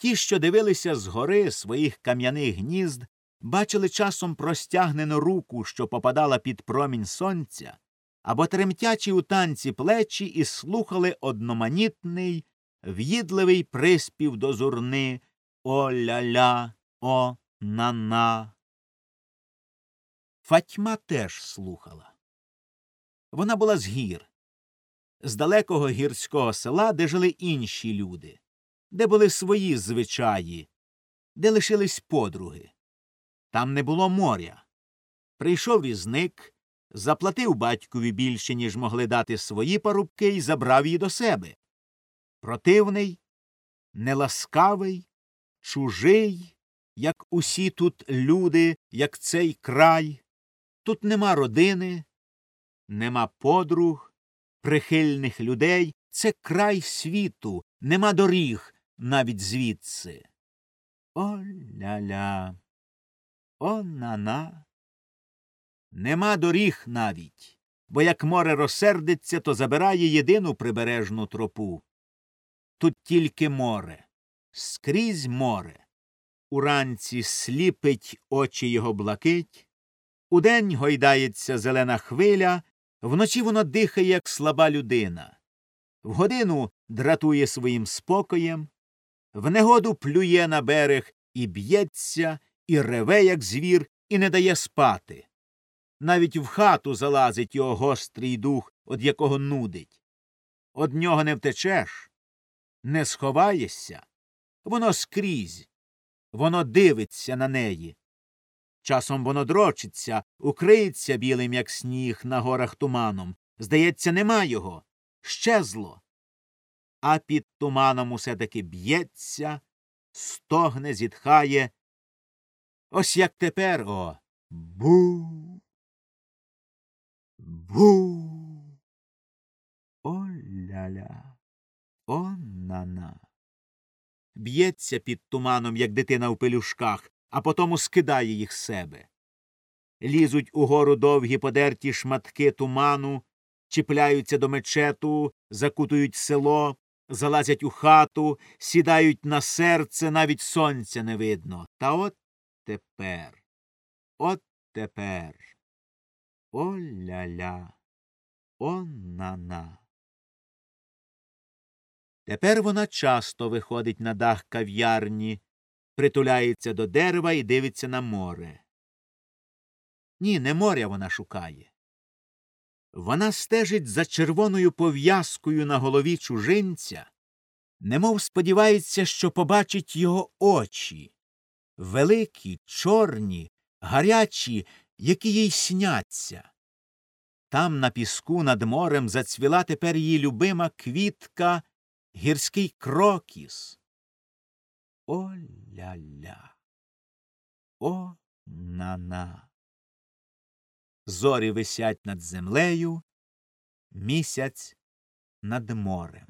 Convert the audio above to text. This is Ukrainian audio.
Ті, що дивилися згори своїх кам'яних гнізд, бачили часом простягнену руку, що попадала під промінь сонця, або тремтячі у танці плечі і слухали одноманітний, в'їдливий приспів до зурни О ля ля, о на на. Фатьма теж слухала. Вона була з гір, з далекого гірського села, де жили інші люди, де були свої звичаї, де лишились подруги. Там не було моря. Прийшов візник, заплатив батькові більше, ніж могли дати свої парубки, і забрав її до себе. Противний, неласкавий, чужий, як усі тут люди, як цей край. Тут нема родини, нема подруг, прихильних людей. Це край світу, нема доріг навіть звідси. О ля ля. О на на. Нема доріг навіть, бо як море розсердиться, то забирає єдину прибережну тропу. Тут тільки море, скрізь море. Уранці сліпить очі його блакить, удень гойдається зелена хвиля, вночі воно дихає, як слаба людина. В годину дратує своїм спокоєм, в негоду плює на берег і б'ється, і реве, як звір, і не дає спати. Навіть в хату залазить його гострий дух, од якого нудить. Од нього не втечеш, не сховаєшся, воно скрізь, воно дивиться на неї. Часом воно дрочиться, укриється білим, як сніг, на горах туманом. Здається, нема його. Щезло. А під туманом усе таки б'ється, стогне, зітхає. Ось як тепер о. Бу. Бу. О ля-ля. О на-на. Б'ється під туманом, як дитина в пелюшках, а потому скидає їх з себе. Лізуть угору довгі подерті шматки туману, чіпляються до мечету, закутують село, залазять у хату, сідають на серце, навіть сонця не видно. Та от тепер, от тепер. О ля ля, о на на. Тепер вона часто виходить на дах кав'ярні, притуляється до дерева і дивиться на море. Ні, не моря вона шукає. Вона стежить за червоною пов'язкою на голові чужинця, немов сподівається, що побачить його очі великі, чорні, гарячі, які їй сняться. Там на піску над морем зацвіла тепер її любима квітка гірський крокіс. О ля ля. О на на. Зорі висять над землею, місяць над морем.